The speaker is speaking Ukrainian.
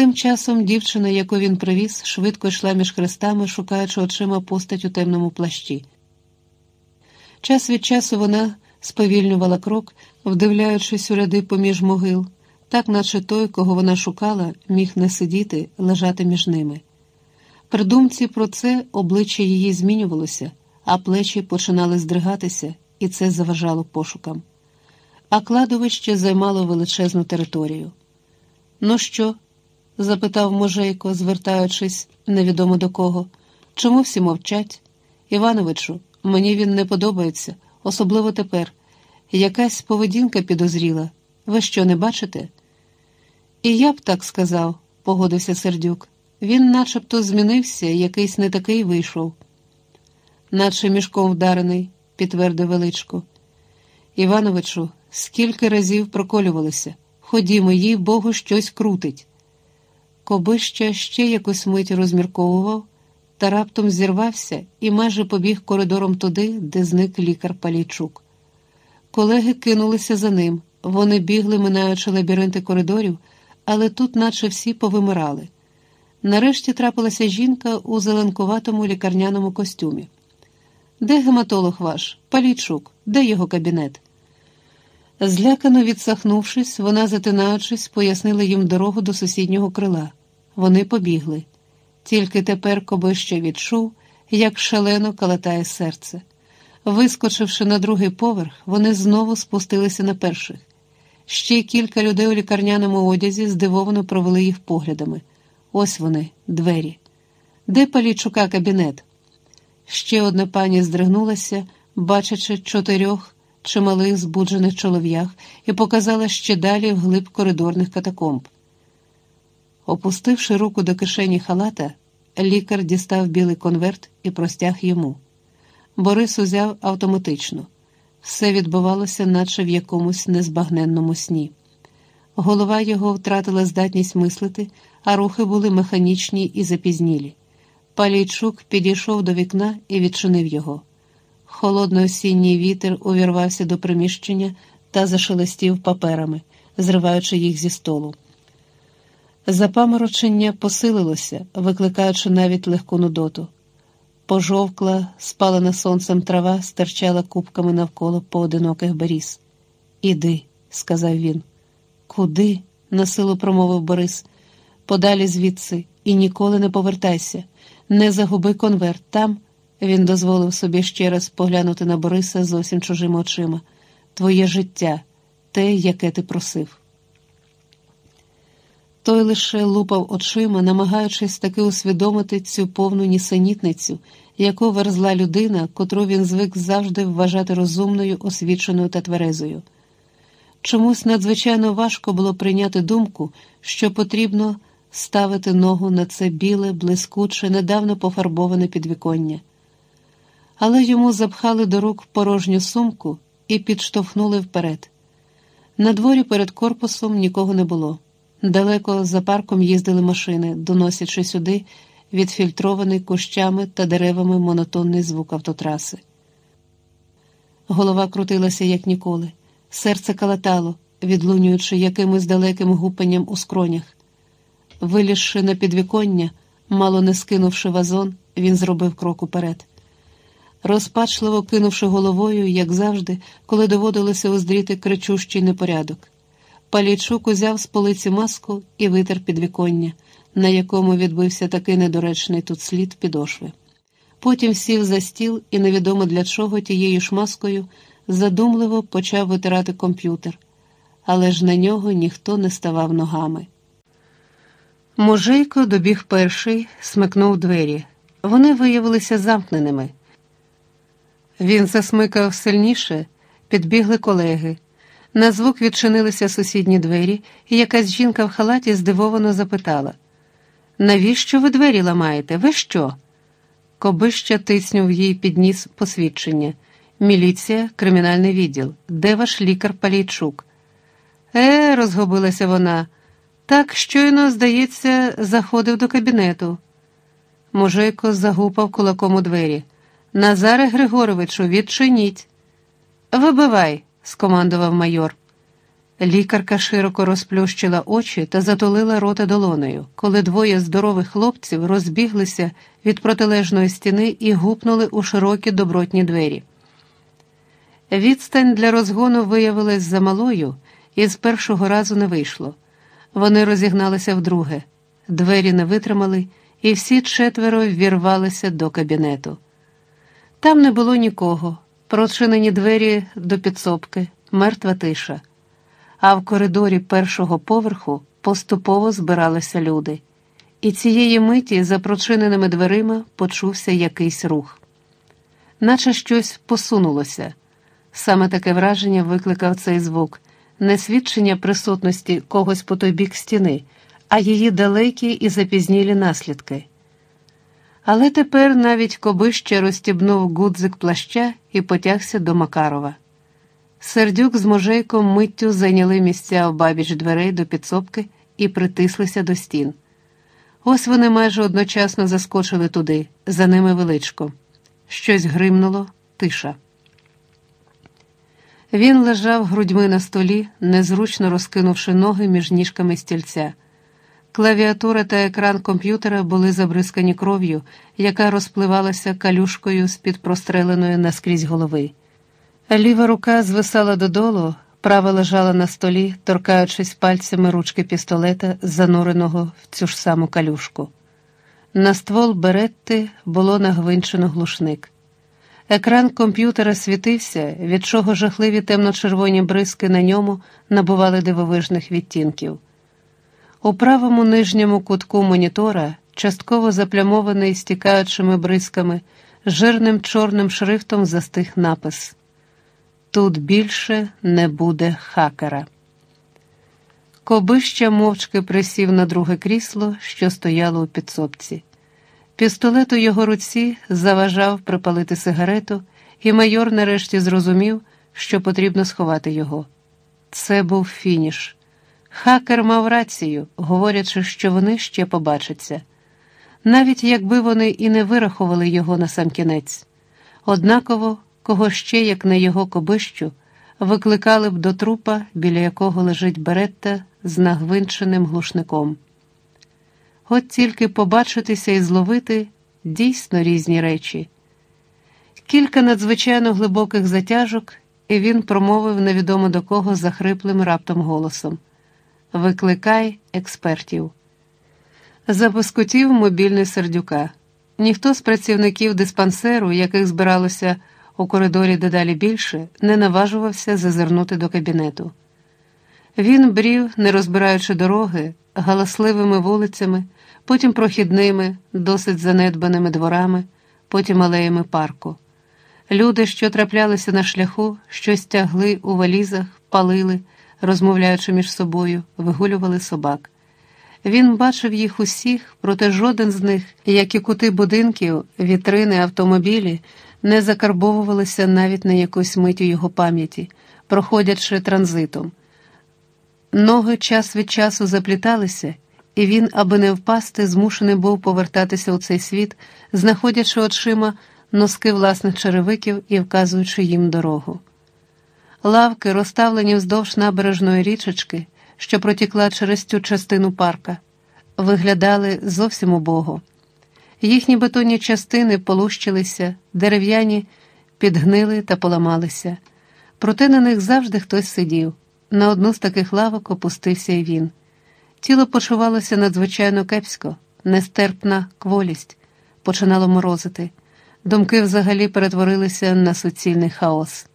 Тим часом дівчина, яку він привіз, швидко йшла між хрестами, шукаючи очима постать у темному плащі. Час від часу вона сповільнювала крок, вдивляючись у ряди поміж могил, так наче той, кого вона шукала, міг не сидіти, лежати між ними. При думці про це обличчя її змінювалося, а плечі починали здригатися, і це заважало пошукам. А кладовище займало величезну територію. Ну що? Запитав Можейко, звертаючись невідомо до кого. Чому всі мовчать? Івановичу, мені він не подобається, особливо тепер. Якась поведінка підозріла. Ви що, не бачите? І я б так сказав, погодився сердюк. Він начебто змінився, якийсь не такий вийшов. Наче мішком вдарений, підтвердив величко. Івановичу, скільки разів проколювалися. Ходімо, їй Богу, щось крутить. Кобища ще якусь мить розмірковував та раптом зірвався і майже побіг коридором туди, де зник лікар Палійчук. Колеги кинулися за ним, вони бігли, минаючи лабіринти коридорів, але тут, наче всі повимирали. Нарешті трапилася жінка у зеленкуватому лікарняному костюмі. Де гематолог ваш? Палійчук, де його кабінет? Злякано відсахнувшись, вона, затинаючись, пояснила їм дорогу до сусіднього крила. Вони побігли. Тільки тепер Кобище відчув, як шалено калатає серце. Вискочивши на другий поверх, вони знову спустилися на перших. Ще кілька людей у лікарняному одязі здивовано провели їх поглядами. Ось вони, двері. Де Палійчука кабінет? Ще одна пані здригнулася, бачачи чотирьох чималих збуджених чолов'ях, і показала ще далі вглиб коридорних катакомб. Опустивши руку до кишені халата, лікар дістав білий конверт і простяг йому. Борис узяв автоматично. Все відбувалося, наче в якомусь незбагненному сні. Голова його втратила здатність мислити, а рухи були механічні і запізнілі. Палійчук підійшов до вікна і відчинив його. Холодний осінній вітер увірвався до приміщення та зашелестів паперами, зриваючи їх зі столу. Запаморочення посилилося, викликаючи навіть легку нудоту. Пожовкла, спалена сонцем трава стирчала кубками навколо поодиноких беріз. Іди, сказав він. Куди? насилу промовив Борис. Подалі звідси і ніколи не повертайся, не загуби конверт там. Він дозволив собі ще раз поглянути на Бориса зовсім чужими очима. Твоє життя, те, яке ти просив. Той лише лупав очима, намагаючись таки усвідомити цю повну нісенітницю, яку верзла людина, котру він звик завжди вважати розумною, освіченою та тверезою. Чомусь надзвичайно важко було прийняти думку, що потрібно ставити ногу на це біле, блискуче, недавно пофарбоване підвіконня. Але йому запхали до рук порожню сумку і підштовхнули вперед. На дворі перед корпусом нікого не було. Далеко за парком їздили машини, доносячи сюди відфільтрований кущами та деревами монотонний звук автотраси. Голова крутилася, як ніколи, серце калатало, відлунюючи якимось далеким гупанням у скронях. Вилізши на підвіконня, мало не скинувши вазон, він зробив крок уперед. Розпачливо кинувши головою, як завжди, коли доводилося оздріти кричущий непорядок. Палійчук узяв з полиці маску і витер підвіконня, на якому відбився такий недоречний тут слід підошви. Потім сів за стіл і невідомо для чого тією ж маскою задумливо почав витирати комп'ютер, але ж на нього ніхто не ставав ногами. Мужейко добіг перший, смикнув двері. Вони виявилися замкненими. Він засмикав сильніше, підбігли колеги. На звук відчинилися сусідні двері, і якась жінка в халаті здивовано запитала: Навіщо ви двері ламаєте? Ви що? Кобища тиснув їй підніс посвідчення. Міліція, кримінальний відділ. Де ваш лікар Палійчук? Е, розгубилася вона. Так щойно, здається, заходив до кабінету. Мужейко загупав кулаком у двері. Назаре Григоровичу, відчиніть. Вибивай, скомандував майор. Лікарка широко розплющила очі та затулила рота долонею, коли двоє здорових хлопців розбіглися від протилежної стіни і гупнули у широкі добротні двері. Відстань для розгону виявилась замалою, і з першого разу не вийшло. Вони розігналися вдруге, двері не витримали, і всі четверо ввірвалися до кабінету. Там не було нікого, прочинені двері до підсобки, мертва тиша. А в коридорі першого поверху поступово збиралися люди, і цієї миті за прочиненими дверима почувся якийсь рух, наче щось посунулося. Саме таке враження викликав цей звук, не свідчення присутності когось по той бік стіни, а її далекі і запізнілі наслідки. Але тепер навіть Кобище розстібнув гудзик плаща і потягся до Макарова. Сердюк з можейком миттю зайняли місця обабіч дверей до підсобки і притислися до стін. Ось вони майже одночасно заскочили туди, за ними величко. Щось гримнуло, тиша. Він лежав грудьми на столі, незручно розкинувши ноги між ніжками стільця. Клавіатура та екран комп'ютера були забризкані кров'ю, яка розпливалася калюшкою з під простреленої наскрізь голови. Ліва рука звисала додолу, права лежала на столі, торкаючись пальцями ручки пістолета, зануреного в цю ж саму калюшку. На ствол беретти було нагвинчено глушник. Екран комп'ютера світився, від чого жахливі темно-червоні бризки на ньому набували дивовижних відтінків. У правому нижньому кутку монітора, частково заплямований стікаючими бризками, жирним чорним шрифтом застиг напис. Тут більше не буде хакера. Кобища мовчки присів на друге крісло, що стояло у підсобці. Пістолет у його руці заважав припалити сигарету, і майор нарешті зрозумів, що потрібно сховати його. Це був фініш. Хакер мав рацію, говорячи, що вони ще побачаться, навіть якби вони і не вирахували його на сам кінець. Однаково кого ще, як на його кобищу, викликали б до трупа, біля якого лежить беретта з нагвинченим глушником. От тільки побачитися і зловити дійсно різні речі. Кілька надзвичайно глибоких затяжок, і він промовив невідомо до кого захриплим раптом голосом: Викликай експертів. Запискотів мобільний сердюка. Ніхто з працівників диспансеру, яких збиралося у коридорі дедалі більше, не наважувався зазирнути до кабінету. Він брів, не розбираючи дороги, галасливими вулицями, потім прохідними, досить занедбаними дворами, потім алеями парку. Люди, що траплялися на шляху, щось тягли у валізах, палили, розмовляючи між собою, вигулювали собак. Він бачив їх усіх, проте жоден з них, як і кути будинків, вітрини, автомобілі, не закарбовувалися навіть на якусь мить у його пам'яті, проходячи транзитом. Ноги час від часу запліталися, і він, аби не впасти, змушений був повертатися у цей світ, знаходячи очима носки власних черевиків і вказуючи їм дорогу. Лавки, розставлені вздовж набережної річечки, що протікла через цю частину парка, виглядали зовсім убого. Їхні бетонні частини полущилися, дерев'яні підгнили та поламалися. Проте на них завжди хтось сидів. На одну з таких лавок опустився і він. Тіло почувалося надзвичайно кепсько, нестерпна кволість, починало морозити. Думки взагалі перетворилися на суцільний хаос.